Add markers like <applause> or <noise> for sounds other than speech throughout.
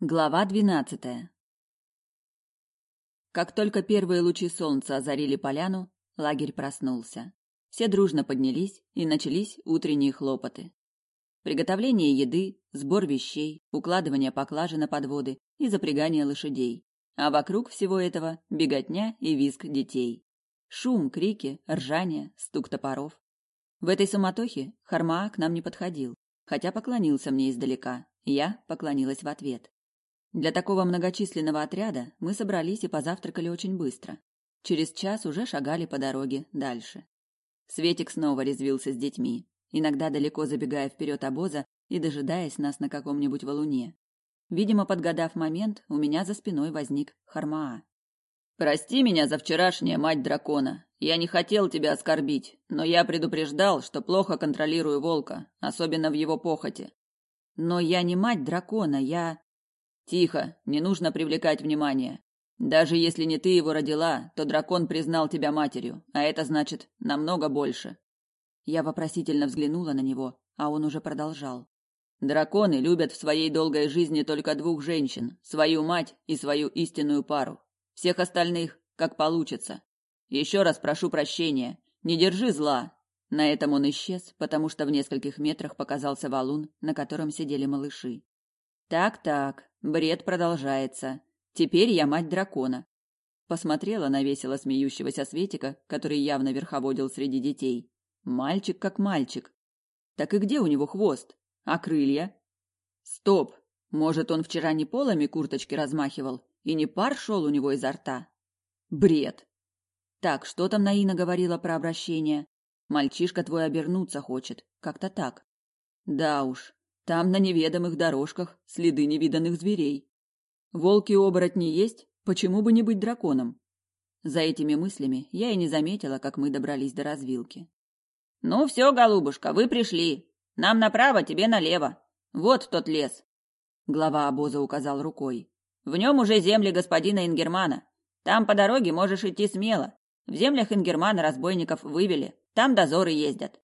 Глава двенадцатая Как только первые лучи солнца озарили поляну, лагерь проснулся. Все дружно поднялись, и начались утренние хлопоты. Приготовление еды, сбор вещей, укладывание поклажи на подводы и запрягание лошадей. А вокруг всего этого беготня и визг детей. Шум, крики, ржание, стук топоров. В этой суматохе Хармаа к нам не подходил, хотя поклонился мне издалека. Я поклонилась в ответ. Для такого многочисленного отряда мы собрались и позавтракали очень быстро. Через час уже шагали по дороге дальше. Светик снова резвился с детьми, иногда далеко забегая вперед обоза и дожидаясь нас на каком-нибудь валуне. Видимо, подгадав момент, у меня за спиной возник Хармаа. «Прости меня за вчерашнее, мать дракона. Я не хотел тебя оскорбить, но я предупреждал, что плохо контролирую волка, особенно в его похоти. Но я не мать дракона, я...» Тихо, не нужно привлекать внимание. Даже если не ты его родила, то дракон признал тебя матерью, а это значит намного больше. Я вопросительно взглянула на него, а он уже продолжал. Драконы любят в своей долгой жизни только двух женщин: свою мать и свою истинную пару. Всех остальных как получится. Еще раз прошу прощения. Не держи зла. На этом он исчез, потому что в нескольких метрах показался валун, на котором сидели малыши. Так-так, бред продолжается. Теперь я мать дракона. Посмотрела на весело смеющегося Светика, который явно верховодил среди детей. Мальчик как мальчик. Так и где у него хвост? А крылья? Стоп! Может, он вчера не полами курточки размахивал, и не пар шел у него изо рта? Бред! Так, что там Наина говорила про обращение? Мальчишка твой обернуться хочет. Как-то так. Да уж, там на неведомых дорожках следы невиданных зверей. Волки-оборотни есть, почему бы не быть драконом? За этими мыслями я и не заметила, как мы добрались до развилки. Ну все, голубушка, вы пришли. Нам направо, тебе налево. Вот тот лес. Глава обоза указал рукой. В нем уже земли господина Ингермана. Там по дороге можешь идти смело. В землях Ингермана разбойников вывели. Там дозоры ездят.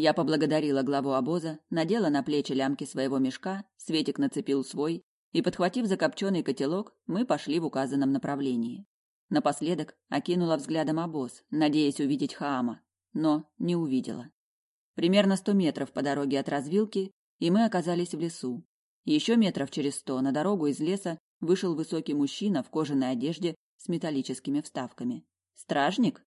Я поблагодарила главу обоза, надела на плечи лямки своего мешка, Светик нацепил свой, и, подхватив закопченный котелок, мы пошли в указанном направлении. Напоследок окинула взглядом обоз, надеясь увидеть Хаама, но не увидела. Примерно сто метров по дороге от развилки, и мы оказались в лесу. Еще метров через сто на дорогу из леса вышел высокий мужчина в кожаной одежде с металлическими вставками. «Стражник?»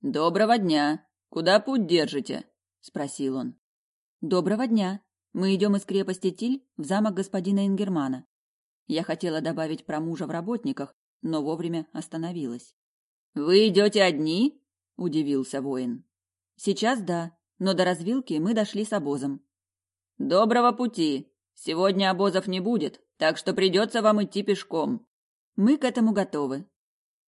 «Доброго дня! Куда путь держите?» Спросил он. Доброго дня. Мы идем из крепости Тиль в замок господина Ингермана. Я хотела добавить про мужа в работниках, но вовремя остановилась. Вы идете одни? удивился воин. Сейчас да, но до развилки мы дошли с обозом. Доброго пути. Сегодня обозов не будет, так что придется вам идти пешком. Мы к этому готовы.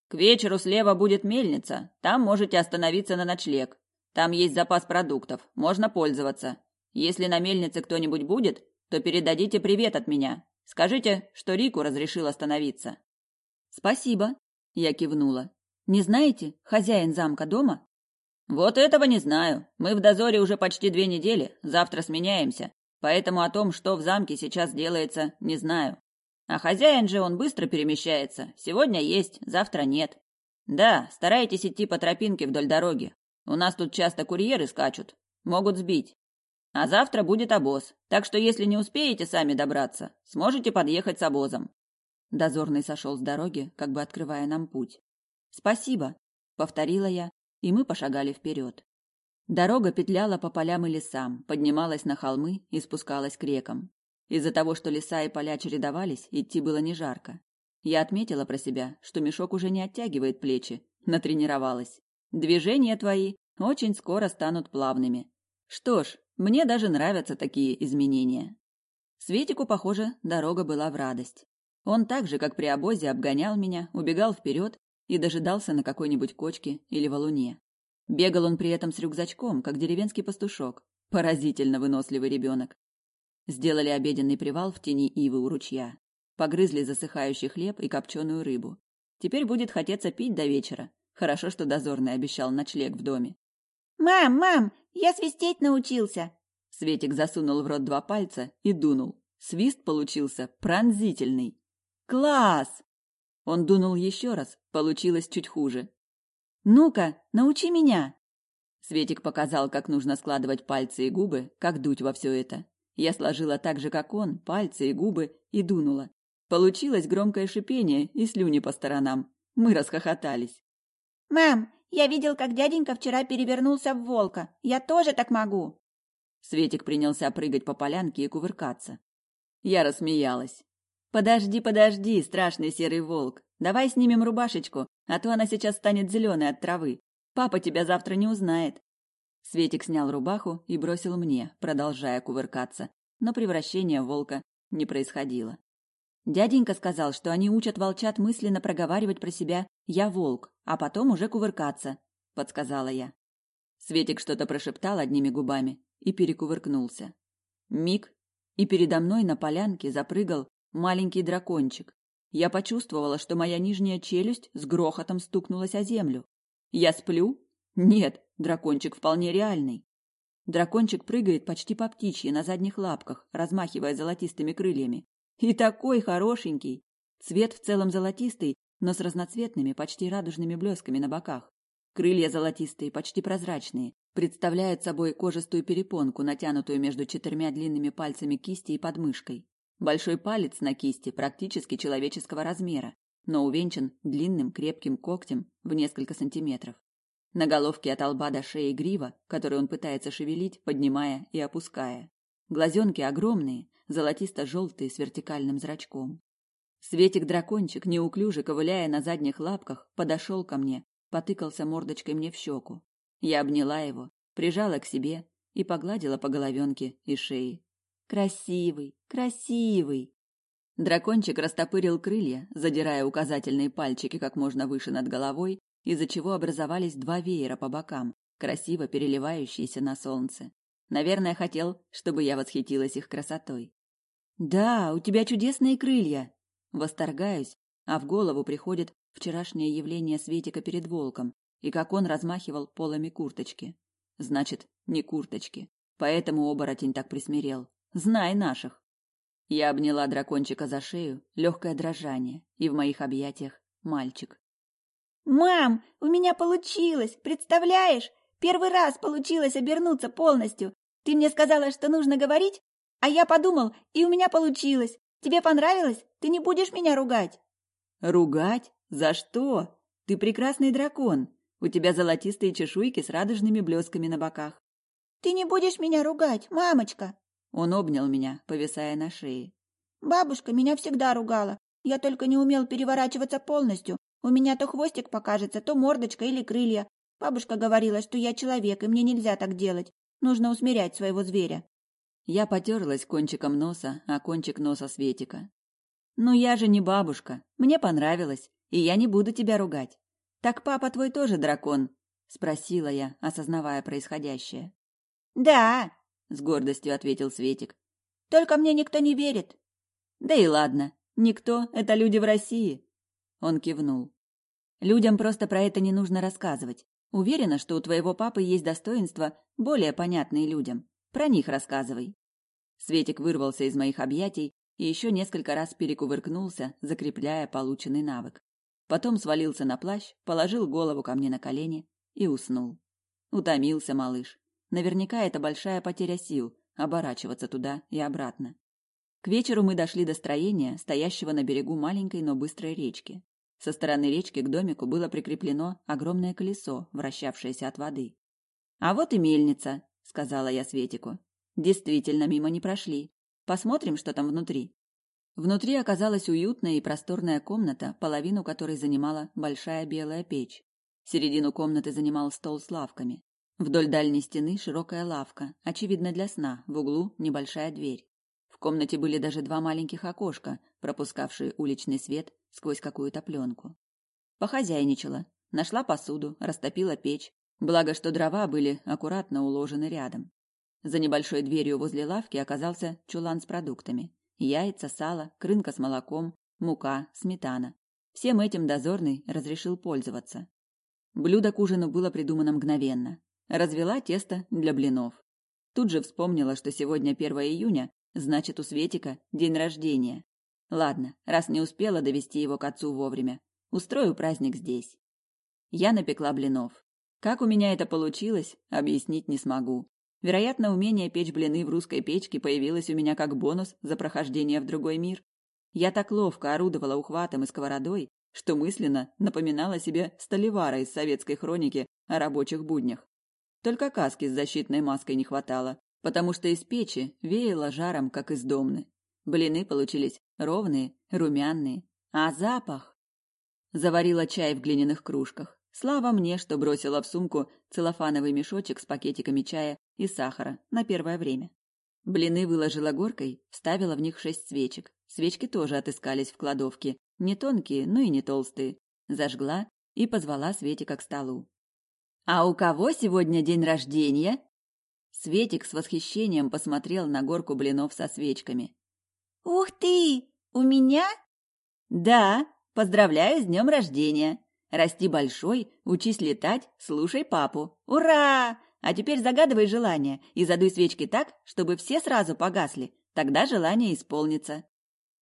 К вечеру слева будет мельница, там можете остановиться на ночлег. Там есть запас продуктов, можно пользоваться. Если на мельнице кто-нибудь будет, то передадите привет от меня. Скажите, что Рику разрешил остановиться. Спасибо, я кивнула. Не знаете, хозяин замка дома? Вот этого не знаю. Мы в дозоре уже почти две недели, завтра сменяемся. Поэтому о том, что в замке сейчас делается, не знаю. А хозяин же он быстро перемещается. Сегодня есть, завтра нет. Да, старайтесь идти по тропинке вдоль дороги. У нас тут часто курьеры скачут, могут сбить. А завтра будет обоз, так что если не успеете сами добраться, сможете подъехать с обозом. Дозорный сошел с дороги, как бы открывая нам путь. Спасибо, повторила я, и мы пошагали вперед. Дорога петляла по полям и лесам, поднималась на холмы и спускалась к рекам. Из-за того, что леса и поля чередовались, идти было не жарко. Я отметила про себя, что мешок уже не оттягивает плечи, <laughs> натренировалась. Движения твои очень скоро станут плавными. Что ж, мне даже нравятся такие изменения. Светику, похоже, дорога была в радость. Он так же, как при обозе, обгонял меня, убегал вперед и дожидался на какой-нибудь кочке или валуне. Бегал он при этом с рюкзачком, как деревенский пастушок. Поразительно выносливый ребенок. Сделали обеденный привал в тени ивы у ручья. Погрызли засыхающий хлеб и копченую рыбу. Теперь будет хотеться пить до вечера, Хорошо, что дозорный обещал ночлег в доме. «Мам, мам, я свистеть научился!» Светик засунул в рот два пальца и дунул. Свист получился пронзительный. Класс! Он дунул еще раз, получилось чуть хуже. Ну-ка, научи меня. Светик показал, как нужно складывать пальцы и губы, как дуть во все это. Я сложила так же, как он, пальцы и губы и дунула. Получилось громкое шипение и слюни по сторонам. Мы расхохотались. «Мам, я видел, как дяденька вчера перевернулся в волка. Я тоже так могу!» Светик принялся прыгать по полянке и кувыркаться. Я рассмеялась. «Подожди, подожди, страшный серый волк. Давай снимем рубашечку, а то она сейчас станет зеленой от травы. Папа тебя завтра не узнает». Светик снял рубаху и бросил мне, продолжая кувыркаться, но превращение волка не происходило. Дяденька сказал, что они учат волчат мысленно проговаривать про себя «я волк», а потом уже кувыркаться, — подсказала я. Светик что-то прошептал одними губами и перекувыркнулся. Миг, и передо мной на полянке запрыгал маленький дракончик. Я почувствовала, что моя нижняя челюсть с грохотом стукнулась о землю. Я сплю? Нет, дракончик вполне реальный. Дракончик прыгает почти по птичьи на задних лапках, размахивая золотистыми крыльями. И такой хорошенький. Цвет в целом золотистый, но с разноцветными, почти радужными блесками на боках. Крылья золотистые, почти прозрачные, представляют собой кожистую перепонку, натянутую между четырьмя длинными пальцами кисти и подмышкой. Большой палец на кисти практически человеческого размера, но увенчан длинным крепким когтем в несколько сантиметров. На головке от лба до шеи грива, которую он пытается шевелить, поднимая и опуская. Глазенки огромные, золотисто-желтые с вертикальным зрачком. Светик-дракончик, неуклюже ковыляя на задних лапках, подошел ко мне, потыкался мордочкой мне в щеку. Я обняла его, прижала к себе и погладила по головенке и шее. Красивый, красивый. Дракончик растопырил крылья, задирая указательные пальчики как можно выше над головой, из-за чего образовались два веера по бокам, красиво переливающиеся на солнце. Наверное, хотел, чтобы я восхитилась их красотой. Да, у тебя чудесные крылья. Восторгаюсь, а в голову приходит вчерашнее явление Светика перед волком и как он размахивал полами курточки. Значит, не курточки. Поэтому оборотень так присмирел. Знай наших. Я обняла дракончика за шею, легкое дрожание, и в моих объятиях мальчик. «Мам, у меня получилось! Представляешь? Первый раз получилось обернуться полностью. Ты мне сказала, что нужно говорить, а я подумал, и у меня получилось. Тебе понравилось? Ты не будешь меня ругать?» «Ругать? За что? Ты прекрасный дракон. У тебя золотистые чешуйки с радужными блесками на боках». «Ты не будешь меня ругать, мамочка?» Он обнял меня, повисая на шее. «Бабушка меня всегда ругала. Я только не умел переворачиваться полностью. У меня то хвостик покажется, то мордочка или крылья. Бабушка говорила, что я человек, и мне нельзя так делать. Нужно усмирять своего зверя. Я потерлась кончиком носа, а кончик носа Светика. «Ну я же не бабушка. Мне понравилось, и я не буду тебя ругать. Так папа твой тоже дракон?» — спросила я, осознавая происходящее. «Да», — с гордостью ответил Светик. «Только мне никто не верит». «Да и ладно. Никто — это люди в России». Он кивнул. «Людям просто про это не нужно рассказывать. Уверена, что у твоего папы есть достоинства, более понятные людям. Про них рассказывай. Светик вырвался из моих объятий и еще несколько раз перекувыркнулся, закрепляя полученный навык. Потом свалился на плащ, положил голову ко мне на колени и уснул. Утомился малыш. Наверняка это большая потеря сил оборачиваться туда и обратно. К вечеру мы дошли до строения, стоящего на берегу маленькой, но быстрой речки. Со стороны речки к домику было прикреплено огромное колесо, вращавшееся от воды. А вот и мельница, сказала я Светику. Действительно, мимо не прошли. Посмотрим, что там внутри. Внутри оказалась уютная и просторная комната, половину которой занимала большая белая печь. Середину комнаты занимал стол с лавками. Вдоль дальней стены широкая лавка, очевидно для сна, в углу небольшая дверь. В комнате были даже два маленьких окошка, пропускавшие уличный свет сквозь какую-то пленку. Похозяйничала, нашла посуду, растопила печь, Благо, что дрова были аккуратно уложены рядом. За небольшой дверью возле лавки оказался чулан с продуктами. Яйца, сало, крынка с молоком, мука, сметана. Всем этим дозорный разрешил пользоваться. Блюдо к ужину было придумано мгновенно. Развела тесто для блинов. Тут же вспомнила, что сегодня 1 июня, Значит, у Светика день рождения. Ладно, раз не успела довести его к отцу вовремя, устрою праздник здесь. Я напекла блинов. Как у меня это получилось, объяснить не смогу. Вероятно, умение печь блины в русской печке появилось у меня как бонус за прохождение в другой мир. Я так ловко орудовала ухватом и сковородой, что мысленно напоминала себе столевара из советской хроники о рабочих буднях. Только каски с защитной маской не хватало, потому что из печи веяло жаром, как из домны. Блины получились ровные, румяные, а запах... Заварила чай в глиняных кружках. Слава мне, что бросила в сумку целлофановый мешочек с пакетиками чая и сахара на первое время. Блины выложила горкой, вставила в них шесть свечек. Свечки тоже отыскались в кладовке, не тонкие, но и не толстые. Зажгла и позвала Светика к столу. «А у кого сегодня день рождения?» Светик с восхищением посмотрел на горку блинов со свечками. «Ух ты! У меня?» «Да, поздравляю с днем рождения! Расти большой, учись летать, слушай папу! Ура! А теперь загадывай желание и задуй свечки так, чтобы все сразу погасли, тогда желание исполнится».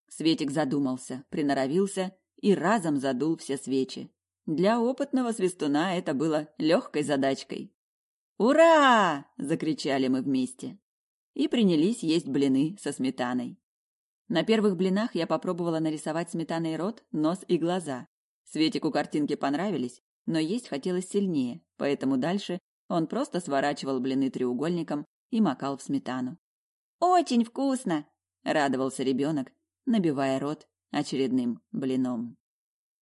Светик задумался, приноровился и разом задул все свечи. Для опытного свистуна это было легкой задачкой. «Ура!» – закричали мы вместе. И принялись есть блины со сметаной. На первых блинах я попробовала нарисовать сметаной рот, нос и глаза. Светику картинки понравились, но есть хотелось сильнее, поэтому дальше он просто сворачивал блины треугольником и макал в сметану. «Очень вкусно!» – радовался ребенок, набивая рот очередным блином.